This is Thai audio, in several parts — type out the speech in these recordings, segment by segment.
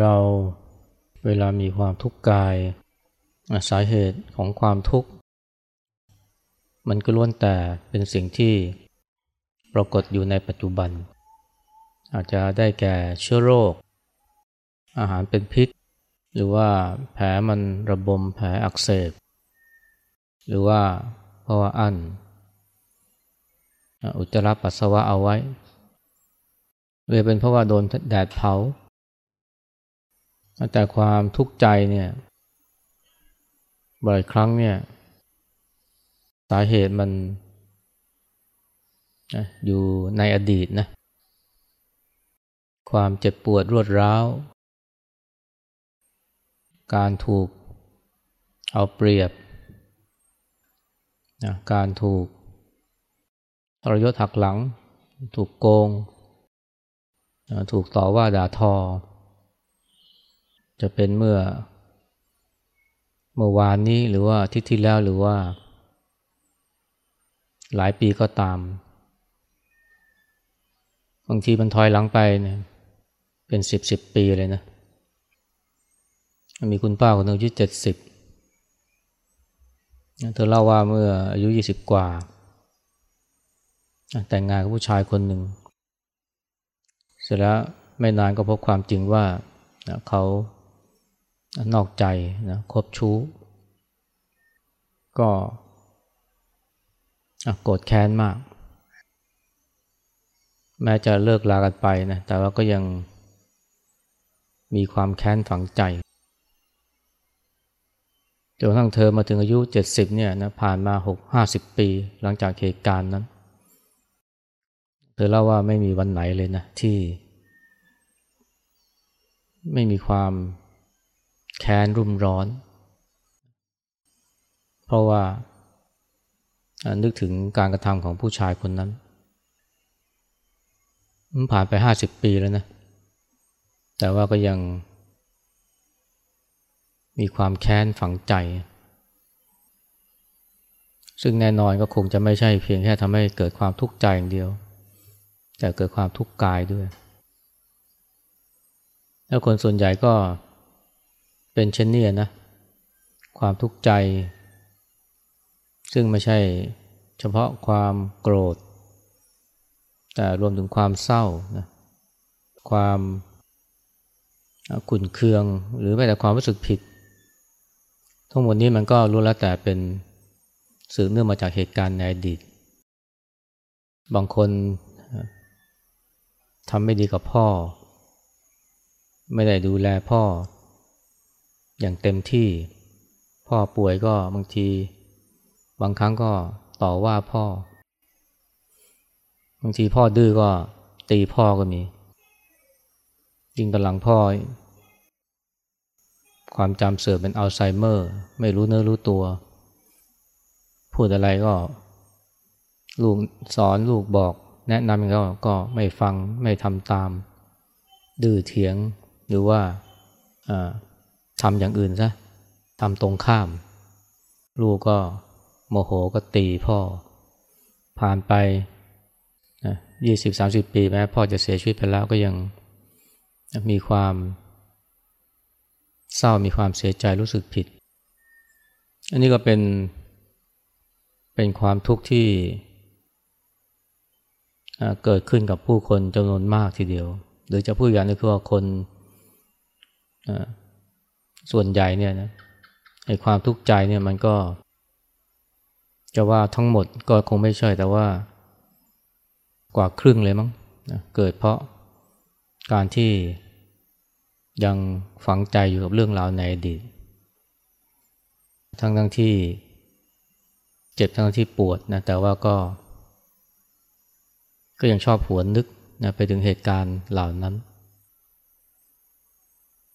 เราเวลามีความทุกข์กาย สาเหตุของความทุกข์ มันก็ล้วนแต่เป็นสิ่งที่ปรากฏอยู่ในปัจจุบัน อาจจะได้แก่เชื้อโรค อาหารเป็นพิษ หรือว่าแผลมันระบมแผลอักเสบ หรือว่าเพราะว่าอั้นอุจจาระปัสสาวะเอาไว้หรือเป็นเพราะว่าโดนแดดเผา แต่ความทุกข์ใจเนี่ยบ่อยครั้งเนี่ย สาเหตุมันอยู่ในอดีตนะ ความเจ็บปวดรวดร้าว การถูกเอาเปรียบนะการถูกทรยศหักหลัง ถูกโกงถูกต่อว่าด่าทอ จะเป็นเมื่อ เมื่อวานนี้หรือว่าทิศที่แล้วหรือว่า หลายปีก็ตาม บางทีมันถอยหลังไปเนี่ยเป็นสิบสิบปีเลยนะ มีคุณป้าคนหนึ่งอายุเจ็ดสิบเธอเล่าว่าเมื่ออายุยี่สิบกว่า แต่งงานกับผู้ชายคนหนึ่ง เสร็จแล้วไม่นานก็พบความจริงว่าเขา นอกใจนะคบชู้ ก็โกรธแค้นมาก แม้จะเลิกลากันไปนะแต่ว่าก็ยังมีความแค้นฝังใจจนทั้งเธอมาถึงอายุเจ็ดสิบเนี่ยนะผ่านมาหกห้าสิบปีหลังจากเหตุการณ์นั้น เธอเล่าว่าไม่มีวันไหนเลยนะที่ ไม่มีความ แค้นรุมร้อน เพราะว่านึกถึงการกระทำของผู้ชายคนนั้น มันผ่านไปห้าสิบปีแล้วนะ แต่ว่าก็ยังมีความแค้นฝังใจ ซึ่งแน่นอนก็คงจะไม่ใช่เพียงแค่ทำให้เกิดความทุกข์ใจอย่างเดียว แต่เกิดความทุกข์กายด้วย แล้วคนส่วนใหญ่ก็ เป็นเช่นนี้นะ ความทุกข์ใจ ซึ่งไม่ใช่เฉพาะความโกรธ แต่รวมถึงความเศร้านะความขุ่นเคือง หรือแม้แต่ความรู้สึกผิด ทั้งหมดนี้มันก็รู้แล้วแต่เป็นสืบเนื่องมาจากเหตุการณ์ในอดีต บางคนทำไม่ดีกับพ่อ ไม่ได้ดูแลพ่อ อย่างเต็มที่ พ่อป่วยก็บางที บางครั้งก็ต่อว่าพ่อ บางทีพ่อดื้อก็ตีพ่อก็มีจริงตอนหลังพ่อ ความจำเสื่อมเป็นอัลไซเมอร์ ไม่รู้เนื้อรู้ตัว พูดอะไรก็ ลูกสอนลูกบอก แนะนำเขาก็ไม่ฟังไม่ทำตาม ดื้อเถียงหรือว่า ทำอย่างอื่นซะทำตรงข้าม ลูกก็โมโหก็ตีพ่อ ผ่านไปยี่สิบสามสิบปีแม้พ่อจะเสียชีวิตไปแล้วก็ยังมีความเศร้ามีความเสียใจรู้สึกผิด อันนี้ก็เป็นเป็นความทุกข์ที่เกิดขึ้นกับผู้คนจำนวนมากทีเดียว หรือจะพูดอย่างนี้คือว่าคน ส่วนใหญ่เนี่ยนะไอ้ความทุกข์ใจเนี่ยมันก็ จะว่าทั้งหมดก็คงไม่ใช่แต่ว่า กว่าครึ่งเลยมั้งนะเกิดเพราะการที่ยังฝังใจอยู่กับเรื่องราวในอดีต ทั้งทั้งที่เจ็บทั้งที่ปวดนะแต่ว่าก็ ก็ยังชอบหวนนึกนะไปถึงเหตุการณ์เหล่านั้น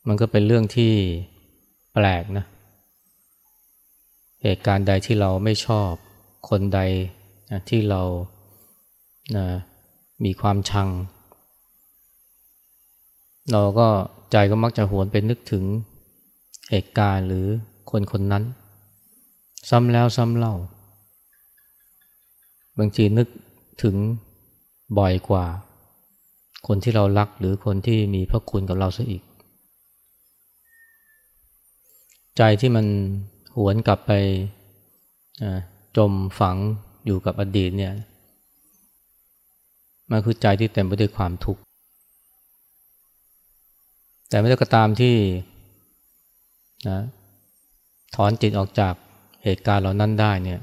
มันก็เป็นเรื่องที่ แปลกนะเหตุการณ์ใดที่เราไม่ชอบ คนใดนะที่เรานะมีความชัง เราก็ใจก็มักจะหวนไปนึกถึงเหตุการณ์หรือคนคนนั้น ซ้ำแล้วซ้ำเล่า บางทีนึกถึงบ่อยกว่า คนที่เรารักหรือคนที่มีพระคุณกับเราซะอีก ใจที่มันหวนกลับไปจมฝังอยู่กับอดีตเนี่ยมันคือใจที่เต็มไปด้วยความทุกข์แต่ไม่ได้ก็ตามที่นะถอนจิตออกจากเหตุการณ์เหล่านั้นได้เนี่ย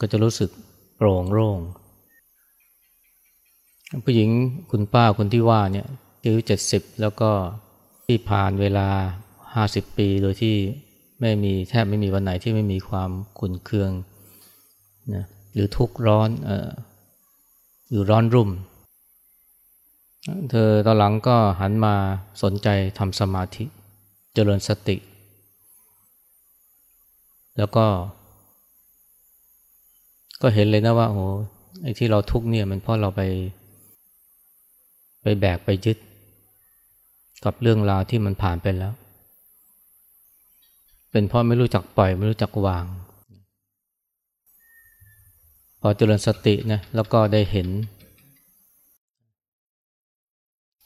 ก็จะรู้สึกโปร่งโล่งผู้หญิงคุณป้าคนที่ว่าเนี่ยอายุเจ็ดสิบแล้วก็ที่ผ่านเวลา ห้าสิบปีโดยที่ไม่มีแทบไม่มีวันไหนที่ไม่มีความขุ่นเคืองนะหรือทุกข์ร้อนออยู่ร้อนรุ่ม เธอตอนหลังก็หันมาสนใจทำสมาธิ เจริญสติ แล้วก็ ก็เห็นเลยนะว่าโอ้ไอ้ที่เราทุกข์เนี่ยมันเพราะเราไป ไปแบกไปยึด กับเรื่องราวที่มันผ่านไปแล้ว เป็นเพราะไม่รู้จักปล่อย ไม่รู้จักวาง พอเจริญสตินะแล้วก็ได้เห็น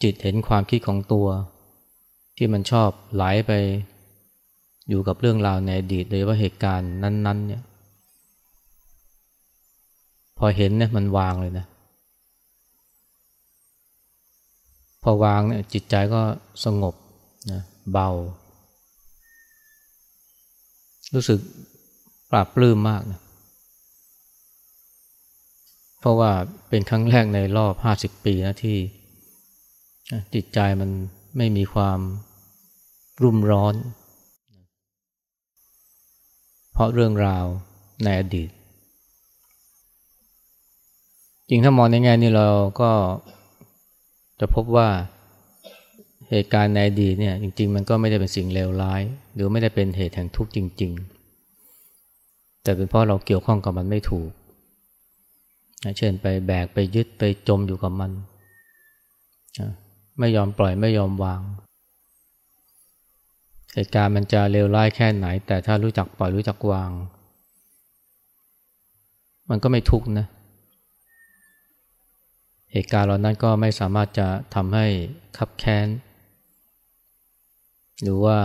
จิตเห็นความคิดของตัว ที่มันชอบไหลไปอยู่กับเรื่องราวในอดีตโดยว่าเหตุการณ์นั้น ๆ เนี่ย พอเห็นเนี่ยมันวางเลยนะพอวางเนี่ยจิตใจก็สงบนะเบา รู้สึกปราบปลื้มมากนะเพราะว่าเป็นครั้งแรกในรอบห้าสิบปีนะที่จิตใจมันไม่มีความรุ่มร้อน เพราะเรื่องราวในอดีต จริงถ้ามองในแง่นี้เราก็จะพบว่า เหตุการณ์ในอดีตเนี่ยจริง ๆ มันก็ไม่ได้เป็นสิ่งเลวร้าย หรือไม่ได้เป็นเหตุแห่งทุกข์จริง ๆ แต่เป็นเพราะเราเกี่ยวข้องกับมันไม่ถูกเช่นไปแบกไปยึดไปจมอยู่กับมันไม่ยอมปล่อยไม่ยอมวาง เหตุการณ์มันจะเลวร้ายแค่ไหน แต่ถ้ารู้จักปล่อยรู้จักวาง มันก็ไม่ทุกข์นะเหตุการณ์เหล่านั้นก็ไม่สามารถจะทำให้ขับแค้น หรือว่า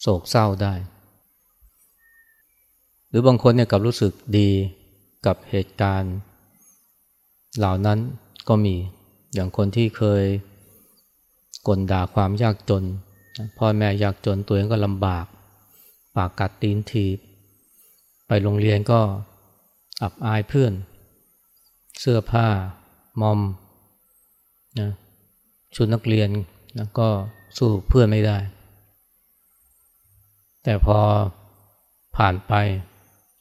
โศกเศร้าได้ หรือบางคนเนี่ยกับรู้สึกดีกับเหตุการณ์ เหล่านั้นก็มีอย่างคนที่เคยกลด่าความยากจน พ่อแม่ยากจนตัวเองก็ลำบาก ปากกัดตีนทีไปโรงเรียนก็อับอายเพื่อน เสื้อผ้ามอมนะ ชุดนักเรียนนะก็สู้เพื่อนไม่ได้ แต่พอผ่านไป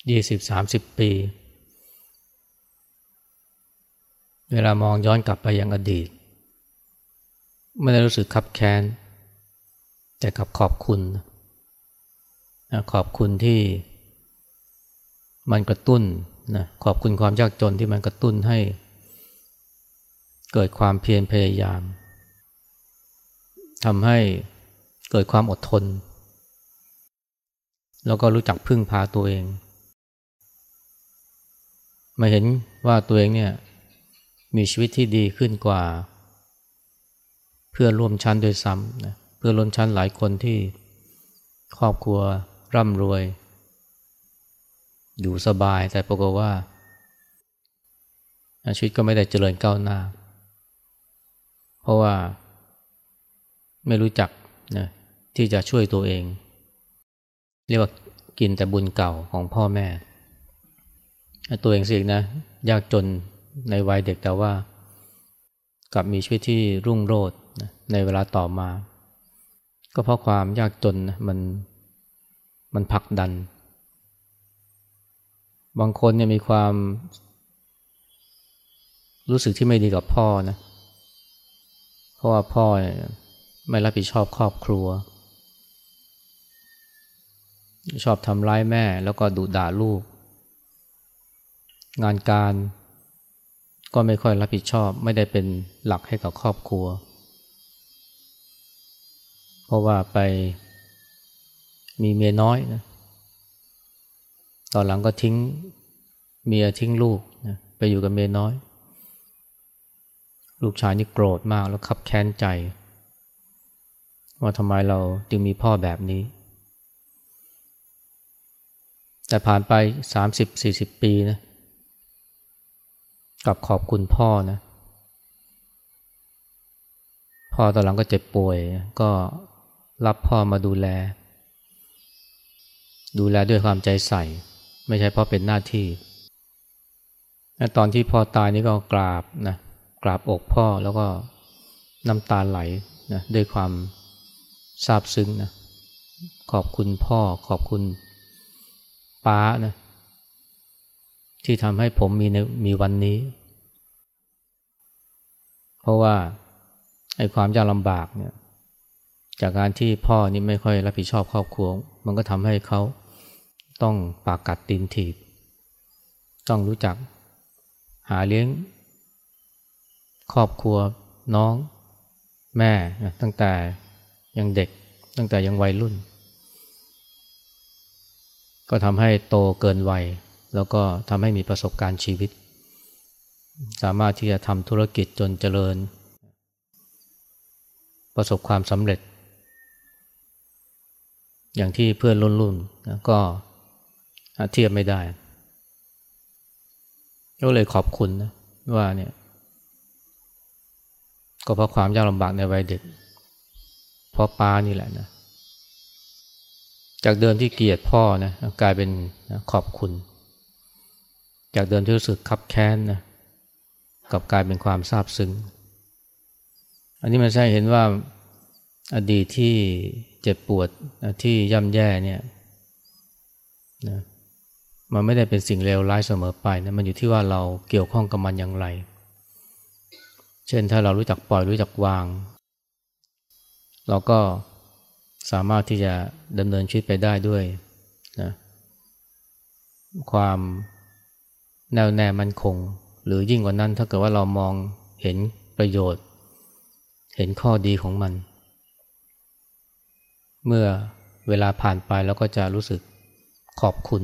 ยี่สิบสามสิบปี เวลามองย้อนกลับไปยังอดีต ไม่ได้รู้สึกขับแค้น แต่กับขอบคุณ ขอบคุณที่มันกระตุ้นนะขอบคุณความยากจนที่มันกระตุ้นให้ เกิดความเพียรพยายาม ทำให้เกิดความอดทน แล้วก็รู้จักพึ่งพาตัวเอง มาเห็นว่าตัวเองเนี่ยมีชีวิตที่ดีขึ้นกว่า เพื่อนร่วมชั้นโดยซ้ำนะเพื่อนร่วมชั้นหลายคนที่ครอบครัวร่ำรวย อยู่สบายแต่ปรากฏว่าชีวิตก็ไม่ได้เจริญก้าวหน้า เพราะว่า ไม่รู้จักนะที่จะช่วยตัวเอง เรียกว่ากินแต่บุญเก่าของพ่อแม่ ตัวเองสินะยากจนในวัยเด็กแต่ว่า กลับมีชีวิตที่รุ่งโรจน์ในเวลาต่อมา ก็เพราะความยากจนมันมันผลักดัน บางคนเนี่ยมีความรู้สึกที่ไม่ดีกับพ่อนะ เพราะว่าพ่อ ไม่รับผิดชอบครอบครัว ชอบทำร้ายแม่แล้วก็ดุด่าลูก งานการก็ไม่ค่อยรับผิดชอบ ไม่ได้เป็นหลักให้กับครอบครัว เพราะว่าไปมีเมียน้อยนะตอนหลังก็ทิ้งเมียทิ้งลูกนะไปอยู่กับเมียน้อย ลูกชายนี่โกรธมากแล้วขับแค้นใจ ว่าทำไมเราจึงมีพ่อแบบนี้ แต่ผ่านไป 30-40 ปีนะกับขอบคุณพ่อนะ พ่อตอนหลังก็เจ็บป่วย ก็รับพ่อมาดูแล ดูแลด้วยความใจใส่ ไม่ใช่เพราะเป็นหน้าที่ตอนที่พ่อตายนี่ก็กราบนะกราบอกพ่อแล้วก็น้ำตาไหลนะด้วยความ ซาบซึ้งนะขอบคุณพ่อขอบคุณป้านะที่ทำให้ผมมีมีวันนี้ เพราะว่าไอ้ความยากลำบากเนี่ยจากการที่พ่อนี่ไม่ค่อยรับผิดชอบครอบครัว มันก็ทำให้เขาต้องปากกัดตีนถีบ ต้องรู้จักหาเลี้ยง ครอบครัวน้องแม่ตั้งแต่ ยังเด็กตั้งแต่ยังวัยรุ่น ก็ทำให้โตเกินวัย แล้วก็ทำให้มีประสบการณ์ชีวิต สามารถที่จะทำธุรกิจจนเจริญ ประสบความสำเร็จ อย่างที่เพื่อนรุ่นรุ่นก็เทียบไม่ได้ก็เลยขอบคุณนะว่าเนี่ยก็เพราะความยากลำบากในวัยเด็ก เพราะป้านี่แหละนะ จากเดิมที่เกลียดพ่อนะกลายเป็นขอบคุณ จากเดิมที่รู้สึกคับแค้นนะกับกลายเป็นความซาบซึ้ง อันนี้มันใช่เห็นว่าอดีตที่เจ็บปวดที่ย่ำแย่เนี่ยนะมันไม่ได้เป็นสิ่งเลวร้ายเสมอไปนะมันอยู่ที่ว่าเราเกี่ยวข้องกับมันอย่างไร เช่นถ้าเรารู้จักปล่อยรู้จักวาง เราก็สามารถที่จะดำเนินชีวิตไปได้ด้วยนะความแน่วแน่มั่นคง หรือยิ่งกว่านั้นถ้าเกิดว่าเรามองเห็นประโยชน์ เห็นข้อดีของมัน เมื่อเวลาผ่านไปเราก็จะรู้สึกขอบคุณ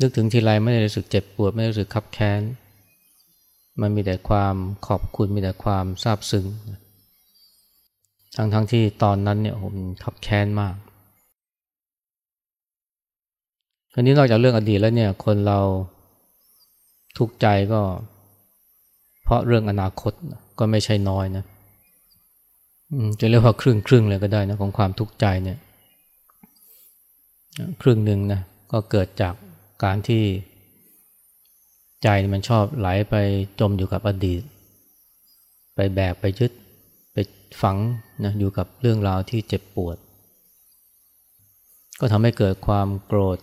นึกถึงทีไรไม่ได้รู้สึกเจ็บปวด ไม่ได้รู้สึกขับแค้น มันมีแต่ความขอบคุณมีแต่ความซาบซึ้งเทั้งทั้งที่ตอนนั้นเนี่ยผมขับแค้นมากคราวนี้นอกจากเรื่องอดีตแล้วเนี่ย คนเราทุกข์ใจก็ เพราะเรื่องอนาคตก็ไม่ใช่น้อยนะจะเรียกว่าครึ่งครึ่งเลยก็ได้นะของความทุกข์ใจเนี่ย ครึ่งหนึ่งนะก็เกิดจากการที่ใจมันชอบไหลไปจมอยู่กับอดีต ไปแบกไปยึด ฝังนะอยู่กับเรื่องราวที่เจ็บปวด ก็ทำให้เกิดความโกรธ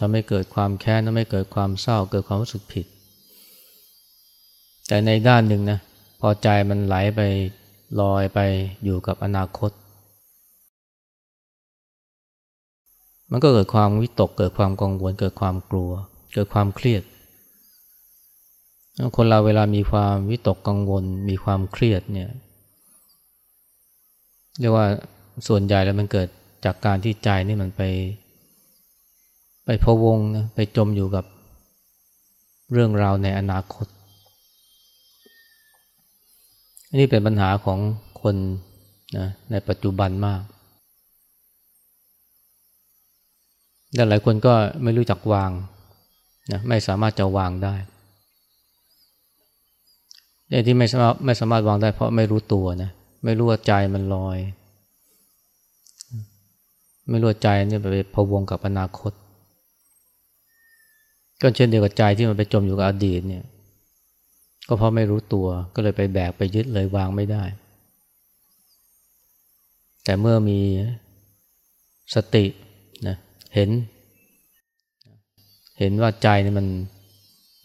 ทำให้เกิดความแค้นทำให้เกิดความเศร้า เกิดความรู้สึกผิด แต่ในด้านหนึ่งนะพอใจมันไหลไปลอยไปอยู่กับอนาคต มันก็เกิดความวิตก เกิดความกังวล เกิดความกลัว เกิดความเครียด คนเราเวลามีความวิตกกังวล มีความเครียดเนี่ย เรียกว่าส่วนใหญ่แล้วมันเกิดจากการที่ใจนี่มันไป ไปพะวงนะไปจมอยู่กับเรื่องราวในอนาคต อันนี้เป็นปัญหาของคนนะในปัจจุบันมากแต่หลายคนก็ไม่รู้จักวางนะไม่สามารถจะวางได้ที่ไม่สามารถไม่สามารถวางได้เพราะไม่รู้ตัวนะ ไม่รู้ว่าใจมันลอย ไม่รู้ว่าใจนี่ไปพะวงกับอนาคต ก็เช่นเดียวกับใจที่มันไปจมอยู่กับอดีตเนี่ย ก็เพราะไม่รู้ตัวก็เลยไปแบกไปยึดเลยวางไม่ได้ แต่เมื่อมีสตินะเห็น เห็นว่าใจนี่มัน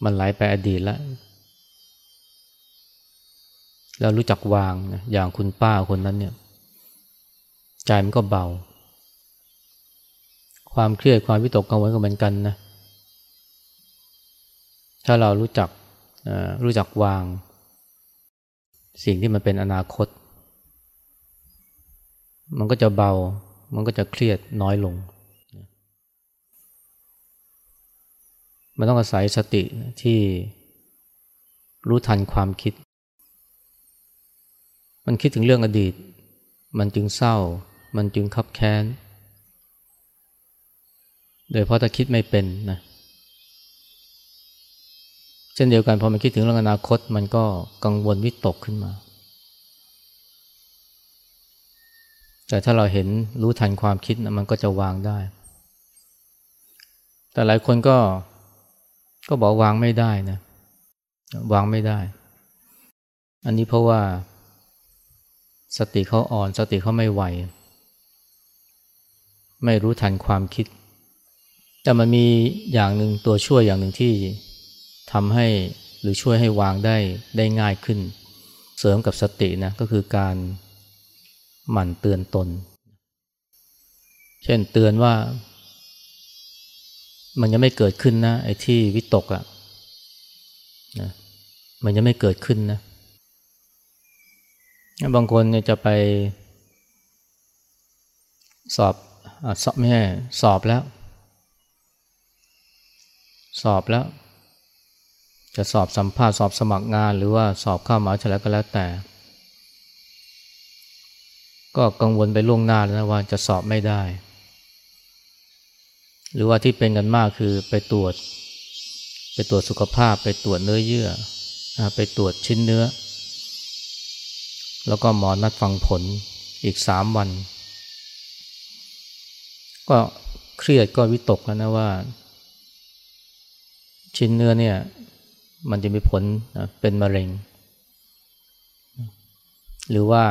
มันไหลไปอดีตแล้ว แล้วรู้จักวางนะอย่างคุณป้าคนนั้นเนี่ยใจมันก็เบา ความเครียดความวิตกกังวลก็เหมือนกันนะถ้าเรารู้จักรู้จักวาง สิ่งที่มันเป็นอนาคต มันก็จะเบา มันก็จะเครียดน้อยลง มันต้องอาศัยสติที่รู้ทันความคิด มันคิดถึงเรื่องอดีต มันจึงเศร้า มันจึงคับแค้น โดยเพราะถ้าคิดไม่เป็นนะเช่นเดียวกันพอมันคิดถึงเรื่องอนาคต มันก็กังวลวิตกขึ้นมา แต่ถ้าเราเห็นรู้ทันความคิดนะมันก็จะวางได้ แต่หลายคนก็ก็บอกวางไม่ได้นะ วางไม่ได้ อันนี้เพราะว่า สติเขาอ่อนสติเขาไม่ไหว ไม่รู้ทันความคิด แต่มันมีอย่างหนึ่งตัวช่วยอย่างหนึ่งที่ทำให้หรือช่วยให้วางได้ได้ง่ายขึ้น เสริมกับสตินะก็คือการหมั่นเตือนตน เช่นเตือนว่า มันยังไม่เกิดขึ้นนะไอ้ที่วิตกอะ่ะนะมันยังไม่เกิดขึ้นนะ บางคนเนี่ยจะไป สอบอสอบไม่ใช่สอบแล้ว สอบแล้ว จะสอบสัมภาษณ์สอบสมัครงาน หรือว่าสอบเข้ามหาวิทยาลัยก็แล้วแต่ ก็กังวลไปล่วงหน้าแล้วนะว่าจะสอบไม่ได้ หรือว่าที่เป็นกันมากคือไปตรวจ ไปตรวจสุขภาพ ไปตรวจเนื้อเยื่อ ไปตรวจชิ้นเนื้อ แล้วก็หมอนัดฟังผลอีกสามวัน ก็เครียดก็วิตกแล้วนะว่า ชิ้นเนื้อเนี่ยมันจะมีผลเป็นมะเร็ง หรือว่า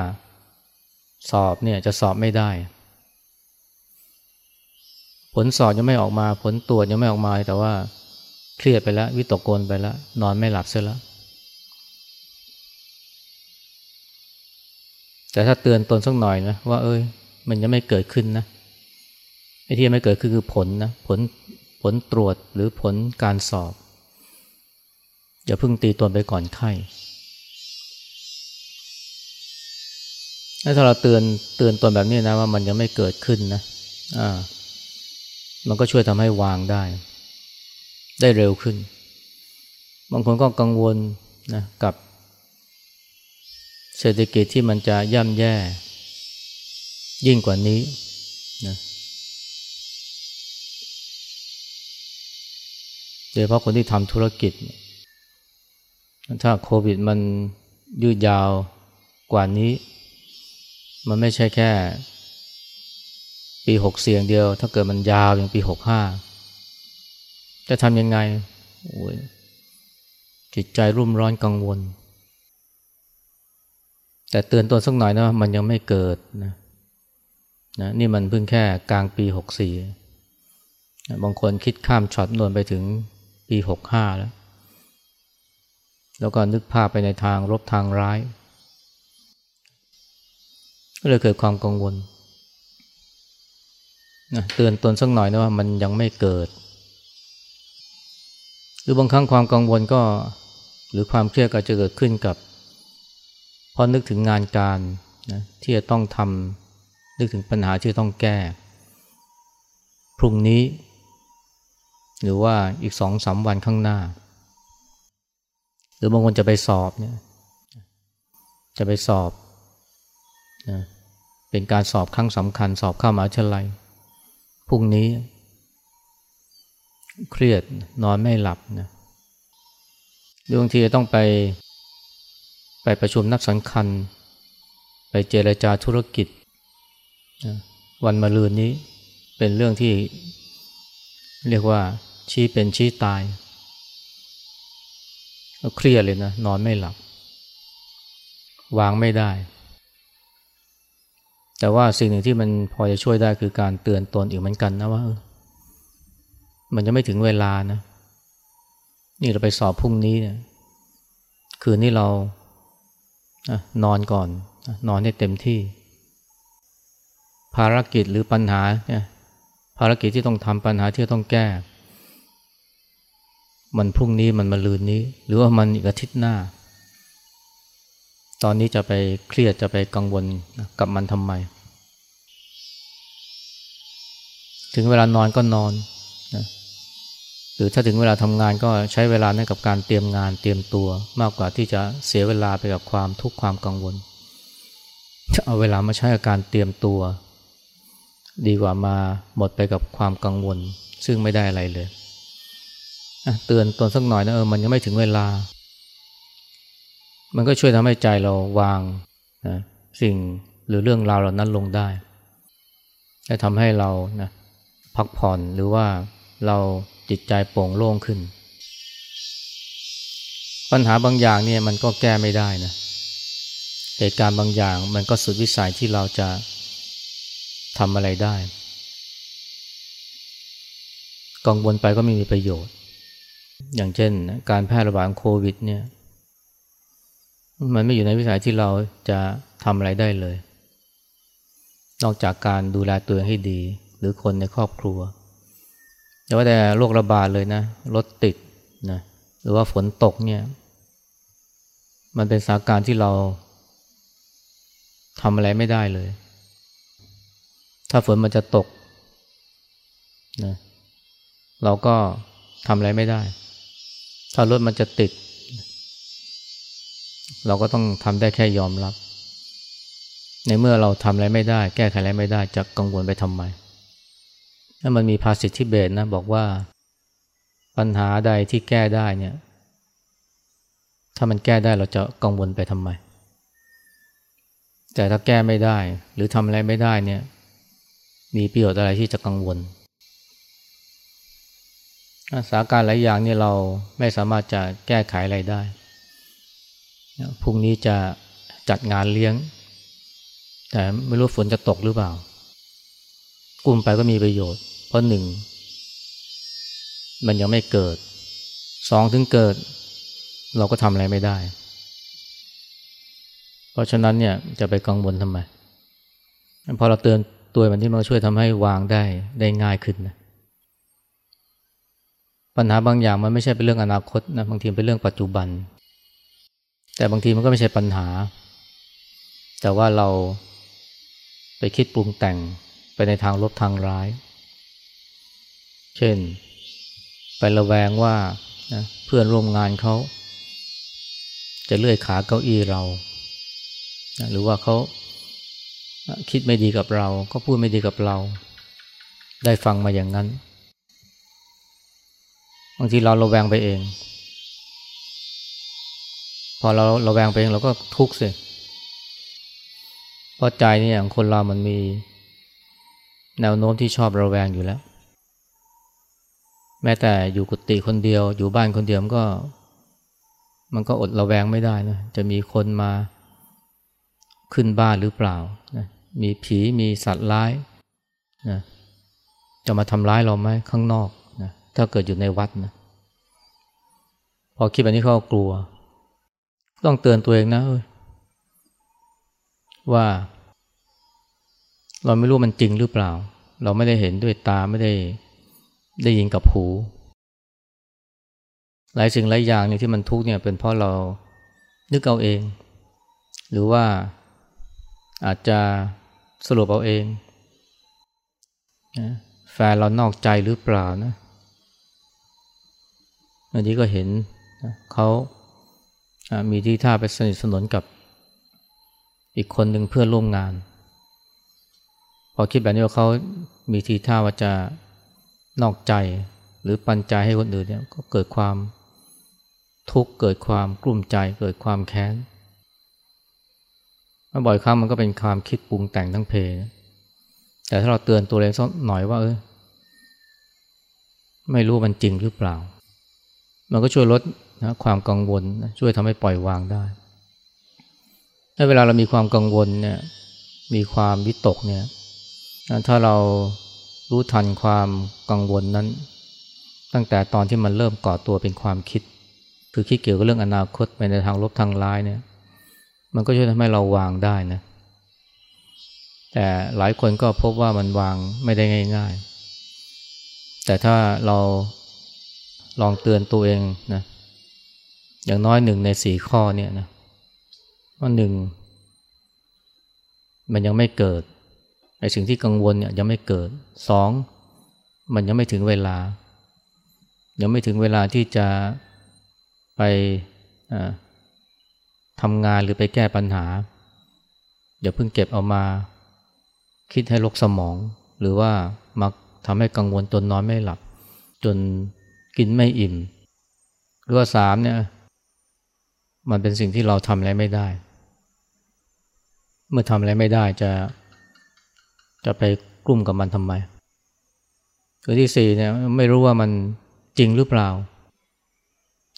สอบเนี่ยจะสอบไม่ได้ ผลสอบยังไม่ออกมา ผลตรวจยังไม่ออกมา แต่ว่าเครียดไปแล้ว วิตกโกนไปแล้ว นอนไม่หลับเสียแล้ว แต่ถ้าเตือนตนสักหน่อยนะว่าเอ้ย มันยังไม่เกิดขึ้นนะไอ้ที่ไม่เกิดขึ้นคือผลนะผลผลตรวจหรือผลการสอบ อย่าเพิ่งตีตนไปก่อนไข้ถ้าเราเตือนเตือนตนแบบนี้นะว่ามันยังไม่เกิดขึ้นนะอ่ามันก็ช่วยทำให้วางได้ ได้เร็วขึ้น บางคนก็กังวลนะกับ เศรษฐกิจที่มันจะย่ำแย่ ยิ่งกว่านี้นะโดยเฉพาะคนที่ทำธุรกิจ ถ้าโควิดมันยืดยาวกว่านี้ มันไม่ใช่แค่ ปีหกเสียงเดียว ถ้าเกิดมันยาวอย่างปีหกห้าจะทำยังไงจิตใจรุ่มร้อนกังวล แต่เตือนตัวสักหน่อยนะมันยังไม่เกิดนะนะนี่มันเพิ่งแค่กลางปีหกสี่บางคนคิดข้ามช็อตนวนไปถึงปีหกห้าแล้ว แล้วก็นึกภาพไปในทางรบทางร้าย ก็เลยเกิดความกังวลนะเตือนตนสักหน่อยนะว่ามันยังไม่เกิด หรือบางครั้งความกังวลก็ หรือความเครียดก็จะเกิดขึ้นกับ พอนึกถึงงานการนะที่จะต้องทำนึกถึงปัญหาที่ต้องแก้ พรุ่งนี้ หรือว่าอีกสองสาวันข้างหน้า หรือบางคนจะไปสอบเนี่ยจะไปสอบนะเป็นการสอบครั้งสำคัญ สอบเข้ามหาวิทยาลัยพรุ่งนี้ เครียดนอนไม่หลับนะบางทีจะต้องไป ไปประชุมนักสังคัญ ไปเจรจาธุรกิจ วันมะรืนนี้เป็นเรื่องที่เรียกว่าชี้เป็นชี้ตาย เครียดเลยนะ นอนไม่หลับ วางไม่ได้ แต่ว่าสิ่งหนึ่งที่มันพอจะช่วยได้คือการเตือนตนอีกเหมือนกันนะว่า มันจะไม่ถึงเวลานะ นี่เราไปสอบพรุ่งนี้เนี่ยคืนนี้เรา นอนก่อน นอนให้เต็มที่ ภารกิจหรือปัญหาเนี่ยภารกิจที่ต้องทำปัญหาที่ต้องแก้ มันพรุ่งนี้มันมาลืนนี้ หรือว่ามันอีกอาทิตย์หน้า ตอนนี้จะไปเครียดจะไปกังวลกับมันทำไม ถึงเวลานอนก็นอนนะ หรือถ้าถึงเวลาทำงานก็ใช้เวลาในกับการเตรียมงานเตรียมตัวมากกว่าที่จะเสียเวลาไปกับความทุกข์ความกังวล จะเอาเวลามาใช้กับการเตรียมตัว ดีกว่ามาหมดไปกับความกังวล ซึ่งไม่ได้อะไรเลยเตือนตนสักหน่อยนะเออมันยังไม่ถึงเวลา มันก็ช่วยทำให้ใจเราวางนะสิ่งหรือเรื่องราวเหล่านั้นลงได้และทำให้เรานะพักผ่อนหรือว่าเรา จิตใจโปร่งโล่งขึ้น ปัญหาบางอย่างเนี่ยมันก็แก้ไม่ได้นะเหตุการณ์บางอย่างมันก็สุดวิสัยที่เราจะทำอะไรได้ กังวลไปก็ไม่มีประโยชน์ อย่างเช่นการแพร่ระบาดโควิดเนี่ย มันไม่อยู่ในวิสัยที่เราจะทำอะไรได้เลย นอกจากการดูแลตัวเองให้ดี หรือคนในครอบครัว แต่ว่าแต่โรคระบาดเลยนะรถติดนะหรือว่าฝนตกเนี่ย มันเป็นสถานการณ์ที่เราทำอะไรไม่ได้เลย ถ้าฝนมันจะตกนะเราก็ทำอะไรไม่ได้ ถ้ารถมันจะติด เราก็ต้องทำได้แค่ยอมรับ ในเมื่อเราทำอะไรไม่ได้ แก้ไขอะไรไม่ได้จะกังวลไปทำไม มันมีภาษิตที่เบสนะบอกว่าปัญหาใดที่แก้ได้เนี่ย ถ้ามันแก้ได้เราจะกังวลไปทำไม แต่ถ้าแก้ไม่ได้ หรือทำอะไรไม่ได้เนี่ย มีประโยชน์อะไรที่จะกังวลสาการหลายอย่างนี่เราไม่สามารถจะแก้ไขอะไรได้พรุ่งนี้จะจัดงานเลี้ยง แต่ไม่รู้ฝนจะตกหรือเปล่า กลุ่มไปก็มีประโยชน์ เพราะหนึ่งมันยังไม่เกิดสองถึงเกิด เราก็ทำอะไรไม่ได้ เพราะฉะนั้นเนี่ยจะไปกังวลทำไมพอเราเตือนตัวมันที่มันช่วยทำให้วางได้ได้ง่ายขึ้นนะปัญหาบางอย่างมันไม่ใช่เป็นเรื่องอนาคตนะบางทีเป็นเรื่องปัจจุบัน แต่บางทีมันก็ไม่ใช่ปัญหา แต่ว่าเราไปคิดปรุงแต่งไปในทางลบทางร้าย เช่น ไประแวงว่านะเพื่อนร่วมงานเขา จะเลื่อยขาเก้าอี้เรานะหรือว่าเขาคิดไม่ดีกับเรา ก็พูดไม่ดีกับเรา ได้ฟังมาอย่างนั้น บางทีเราราแวงไปเอง พอเราราแวงไปเองเราก็ทุกข์สิเพราะใจนี่อย่างคนเรามันมี แนวโน้มที่ชอบระแวงอยู่แล้ว แม้แต่อยู่กุฏิคนเดียว อยู่บ้านคนเดียวมันก็ มันก็อดระแวงไม่ได้นะจะมีคนมาขึ้นบ้านหรือเปล่านะมีผีมีสัตว์ร้ายนะจะมาทำร้ายเราไหมข้างนอกถ้าเกิดอยู่ในวัดนะพอคิดแบบนี้เขากลัว ต้องเตือนตัวเองนะว่า เราไม่รู้มันจริงหรือเปล่า เราไม่ได้เห็นด้วยตาไม่ได้ ได้ยินกับหู หลายสิ่งหลายอย่างเนี่ยที่มันทุกเนี่ยเป็นเพราะเรานึกเอาเอง หรือว่าอาจจะสรุปเอาเองแฟนเรานอกใจหรือเปล่านะบางทีก็เห็นเขามีที่ท่าไปสนิทสนนกับอีกคนหนึ่งเพื่อนร่วมงาน พอคิดแบบนี้ว่าเขามีทีท่าว่าจะ นอกใจหรือปันใจให้คนอื่นเนี่ยก็เกิดความทุกข์เกิดความกลุ้มใจเกิดความแค้นบ่อยครั้งมันก็เป็นความคิดปรุงแต่งทั้งเพแต่ถ้าเราเตือนตัวเองสักหน่อยว่าเออไม่รู้มันจริงหรือเปล่า มันก็ช่วยลดนะความกังวลช่วยทำให้ปล่อยวางได้ถ้าเวลาเรามีความกังวลเนี่ยมีความวิตกเนี่ยถ้าเรา รู้ทันความกังวลนั้น ตั้งแต่ตอนที่มันเริ่มก่อตัวเป็นความคิด คือคิดเกี่ยวกับเรื่องอนาคตไปในทางลบทางร้ายเนี่ย มันก็ช่วยทำให้เราวางได้นะ แต่หลายคนก็พบว่ามันวางไม่ได้ง่าย ๆ แต่ถ้าเราลองเตือนตัวเองนะ อย่างน้อยหนึ่งในสี่ข้อเนี่ยนะว่าหนึ่งมันยังไม่เกิด ไอ้สิ่งที่กังวลเนี่ยยังไม่เกิดสองมันยังไม่ถึงเวลา ยังไม่ถึงเวลาที่จะไปทำงานหรือไปแก้ปัญหาอย่าเพิ่งเก็บเอามา คิดให้ลกสมอง หรือว่ามักทำให้กังวลจนนอนไม่หลับ จนกินไม่อิ่ม หรือว่าสามเนี่ยมันเป็นสิ่งที่เราทำอะไรไม่ได้ เมื่อทำอะไรไม่ได้จะ จะไปกลุ่มกับมันทำไมรือที่สี่เนี่ยไม่รู้ว่ามันจริงหรือเปล่า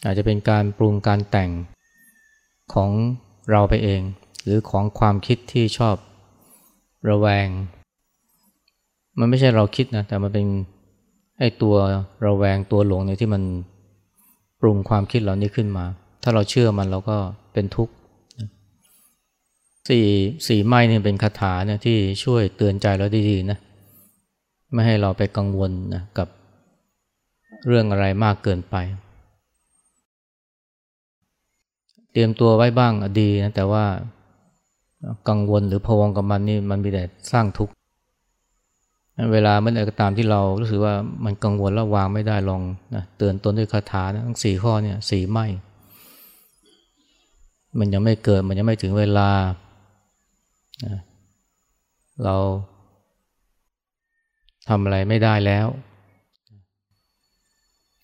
อาจจะเป็นการปรุงการแต่งของเราไปเอง หรือของความคิดที่ชอบระแวง มันไม่ใช่เราคิดนะแต่มันเป็นไอ้ตัวระแวงตัวหลงเนี่ยที่มันปรุงความคิดเหล่านี้ขึ้นมา ถ้าเราเชื่อมันเราก็เป็นทุกข์ สี่สี่ไม้นี่เป็นคาถาเนี่ยที่ช่วยเตือนใจเราดีๆนะไม่ให้เราไปกังวลนะกับเรื่องอะไรมากเกินไป เตรียมตัวไว้บ้างดีนะแต่ว่ากังวลหรือพวงกับมันนี่มันมีแต่สร้างทุกข์เวลาเมื่อใดก็ตามที่เรารู้สึกว่ามันกังวลแล้ววางไม่ได้ลองนะเตือนตนด้วยคาถานะทั้งสี่ข้อเนี่ยสี่ไม่ มันยังไม่เกิดมันยังไม่ถึงเวลา เราทำอะไรไม่ได้แล้ว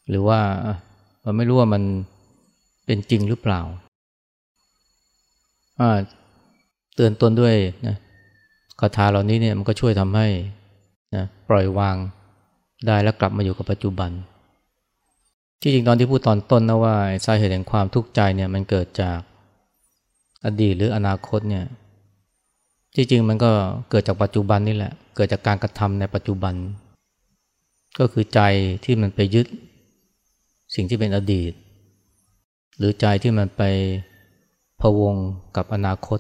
หรือว่าเราไม่รู้ว่ามันเป็นจริงหรือเปล่าเตือนตนด้วยนะคาถาเหล่านี้เนี่ยมันก็ช่วยทำให้นะปล่อยวางได้แล้วกลับมาอยู่กับปัจจุบัน ที่จริงตอนที่พูดตอนต้นนะว่าสาเหตุแห่งความทุกข์ใจเนี่ยมันเกิดจากอดีตหรืออนาคตเนี่ย จริงมันก็เกิดจากปัจจุบันนี่แหละ เกิดจากการกระทำในปัจจุบัน ก็คือใจที่มันไปยึดสิ่งที่เป็นอดีต หรือใจที่มันไปพวงกับอนาคต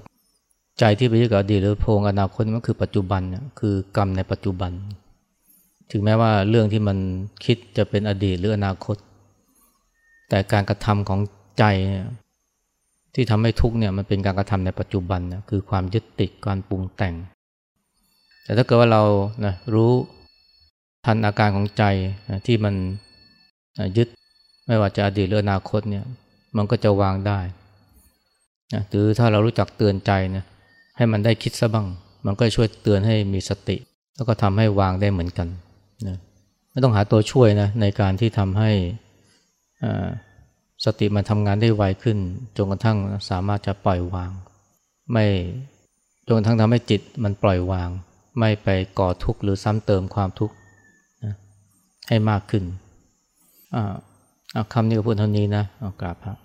ใจที่ไปยึดกับอดีตหรือพวงอนาคตมันคือปัจจุบันเนี่ยคือกรรมในปัจจุบัน ถึงแม้ว่าเรื่องที่มันคิดจะเป็นอดีตหรืออนาคต แต่การกระทำของใจเนี่ย ที่ทำให้ทุกเนี่ยมันเป็นการกระทำในปัจจุบันนะคือความยึดติดการปรุงแต่ง แต่ถ้าเกิดว่าเรานะรู้ทันอาการของใจนะที่มันนะยึดไม่ว่าจะอดีตหรืออนาคตเนี่ยมันก็จะวางได้นะหรือถ้าเรารู้จักเตือนใจนะให้มันได้คิดซะบ้าง มันก็ช่วยเตือนให้มีสติ แล้วก็ทำให้วางได้เหมือนกันนะไม่ต้องหาตัวช่วยนะในการที่ทำให้อ่า สติมันทำงานได้ไวขึ้นจนกระทั่งสามารถจะปล่อยวาง ไม่จนกระทั่งทำให้จิตมันปล่อยวาง ไม่ไปก่อทุกข์หรือซ้ำเติมความทุกข์ให้มากขึ้นอ่าคำนี้ก็พูดเท่านี้นะเอากราบครับ